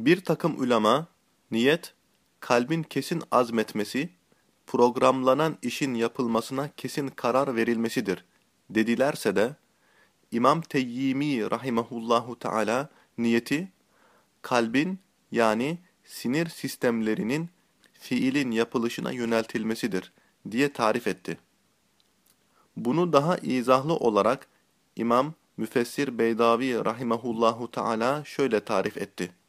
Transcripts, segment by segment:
Bir takım ulema, niyet, kalbin kesin azmetmesi, programlanan işin yapılmasına kesin karar verilmesidir dedilerse de, İmam Teyyimi rahimahullahu teala niyeti, kalbin yani sinir sistemlerinin fiilin yapılışına yöneltilmesidir diye tarif etti. Bunu daha izahlı olarak İmam Müfessir Beydavi rahimahullahu teala şöyle tarif etti.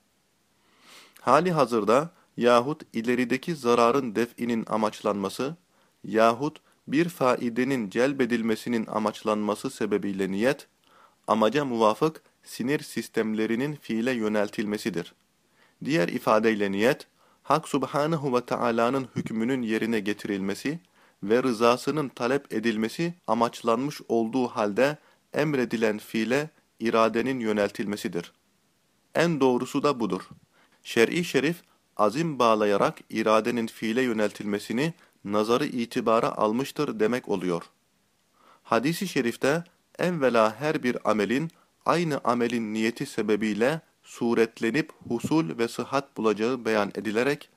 Hali hazırda yahut ilerideki zararın def'inin amaçlanması yahut bir faidenin celbedilmesinin amaçlanması sebebiyle niyet, amaca muvafık sinir sistemlerinin fiile yöneltilmesidir. Diğer ifadeyle niyet, Hak Subhanahu ve Taala'nın hükmünün yerine getirilmesi ve rızasının talep edilmesi amaçlanmış olduğu halde emredilen fiile iradenin yöneltilmesidir. En doğrusu da budur. Şer'i şerif, azim bağlayarak iradenin fiile yöneltilmesini nazarı itibara almıştır demek oluyor. Hadis-i şerifte evvela her bir amelin aynı amelin niyeti sebebiyle suretlenip husul ve sıhhat bulacağı beyan edilerek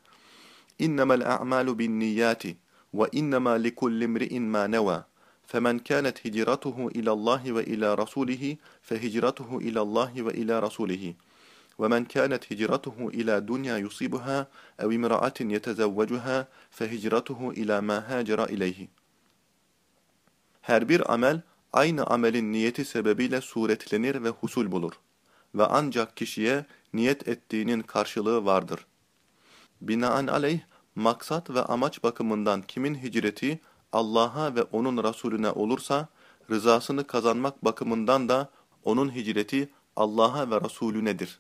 اِنَّمَا الْاَعْمَالُ بِالنِّيَّاتِ وَاِنَّمَا لِكُلِّ امْرِئٍ مَا نَوَى فَمَنْ كَانَتْ هِجْرَتُهُ إِلَى اللّٰهِ وَإِلَى رَسُولِهِ فَهِجْرَتُهُ إِلَى اللّٰهِ وَإِلَى رَسُولِهِ وَمَنْ كَانَتْ هِجْرَتُهُ إِلَى دُنْيَا يُصِيبُهَا اَوْ اِمْرَأَةٍ يَتَزَوَّجُهَا فَهِجْرَتُهُ إِلَى مَا هَاجَرَ إِلَيْهِ Her bir amel aynı amelin niyeti sebebiyle suretlenir ve husul bulur. Ve ancak kişiye niyet ettiğinin karşılığı vardır. Binaenaleyh, maksat ve amaç bakımından kimin hicreti Allah'a ve onun Resulüne olursa, rızasını kazanmak bakımından da onun hicreti Allah'a ve Resulünedir.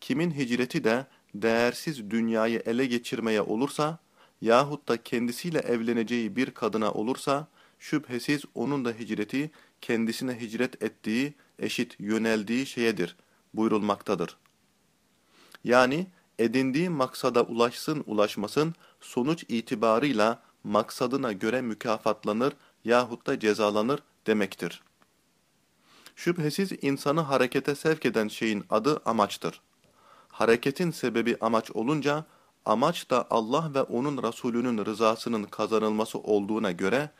Kimin hicreti de değersiz dünyayı ele geçirmeye olursa, yahut da kendisiyle evleneceği bir kadına olursa, şüphesiz onun da hicreti kendisine hicret ettiği, eşit yöneldiği şeyedir buyurulmaktadır. Yani edindiği maksada ulaşsın ulaşmasın sonuç itibarıyla maksadına göre mükafatlanır yahut da cezalanır demektir. Şüphesiz insanı harekete sevk eden şeyin adı amaçtır. Hareketin sebebi amaç olunca, amaç da Allah ve onun Resulünün rızasının kazanılması olduğuna göre,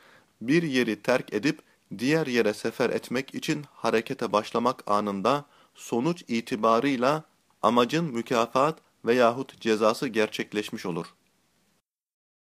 bir yeri terk edip diğer yere sefer etmek için harekete başlamak anında sonuç itibarıyla amacın mükafat veyahut cezası gerçekleşmiş olur.